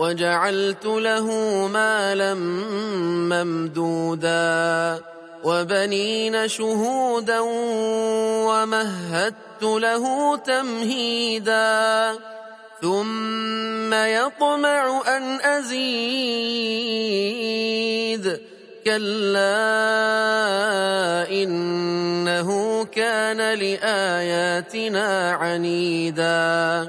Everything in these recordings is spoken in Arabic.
وجعلت له مالا ممدودا وبنين شهودا ومهدت له تمهيدا ثم يطمع أن أزيد كلا إنه كان لآياتنا عنيدا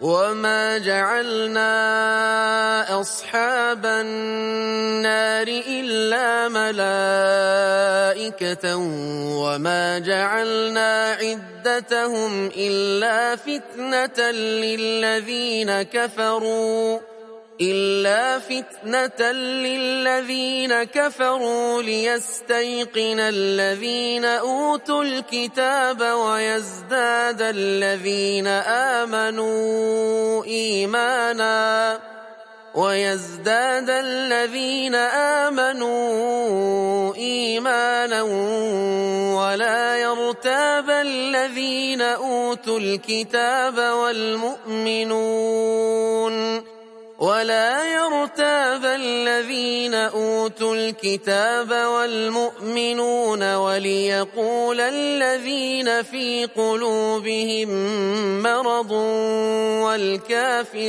وما جعلنا أصحاب النار إلا ملائكة وما جعلنا عدتهم إلا فتنة للذين كفروا إلا فتنة للذين كفروا ليستيقن الذين أوتوا الكتاب ويزداد الذين آمنوا إيمانا ويزداد الذين آمنوا إيمانا ولا يرتاب الذين أوتوا الكتاب والمؤمنون ولا يرتاب الذين أوتوا الكتاب والمؤمنون وليقول الذين في قلوبهم مرض والكافرون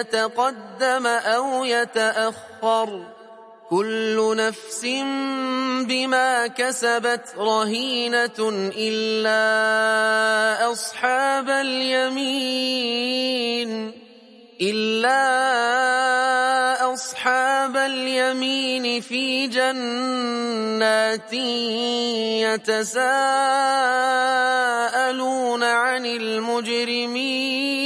يتقدم أو يتأخر. كل نفس بما كسبت رهينة إلا أصحاب اليمين. إلا أصحاب اليمين في جنات يتساءلون عن المجرمين.